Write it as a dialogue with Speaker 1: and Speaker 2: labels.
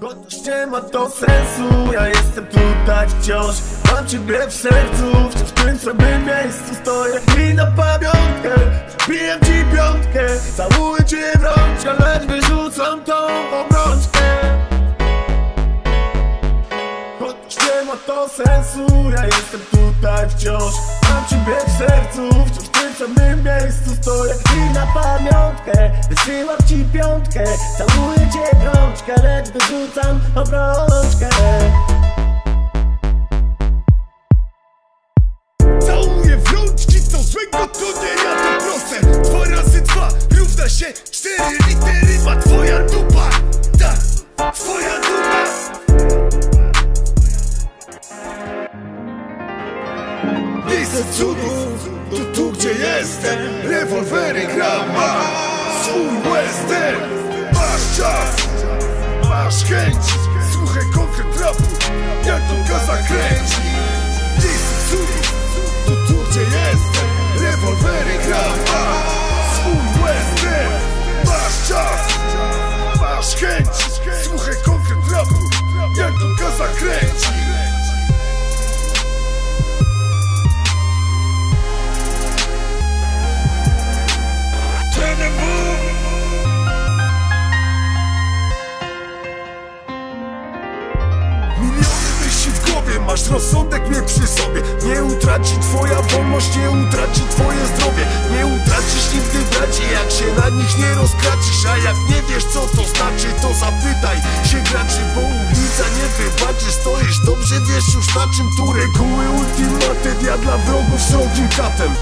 Speaker 1: Nie ma to sensu, ja jestem tutaj wciąż. Mam ciebie w sercu, wciąż w tym samym miejscu stoję. I na pamiątkę, wbijam ci piątkę. Całuję cię to sensu, ja jestem tutaj wciąż. Mam ciebie w sercu, wciąż w tym samym miejscu stoję. I na pamiątkę wysyłam ci piątkę. Całuję cię w lecz wyrzucam obrączkę.
Speaker 2: Całuję w rączki, co złego to nie ja to proste Dwa razy dwa równa się cztery litery Miejsce cudów, to tu gdzie jestem. Rewolwery gram, ma swój western. Masz czas, masz chęć. Słuchaj konkret rapu, jak to gaza kręci rozsądek mnie przy sobie. Nie utraci twoja wolność, nie utraci twoje zdrowie. Nie utracisz nigdy braci, jak się na nich nie rozkracisz. A jak nie wiesz co to znaczy, to zapytaj się graczy Bo ulica nie wybaczy, stoisz dobrze, wiesz już na czym tu reguły Ultimaty, ja dla wrogów srogim katem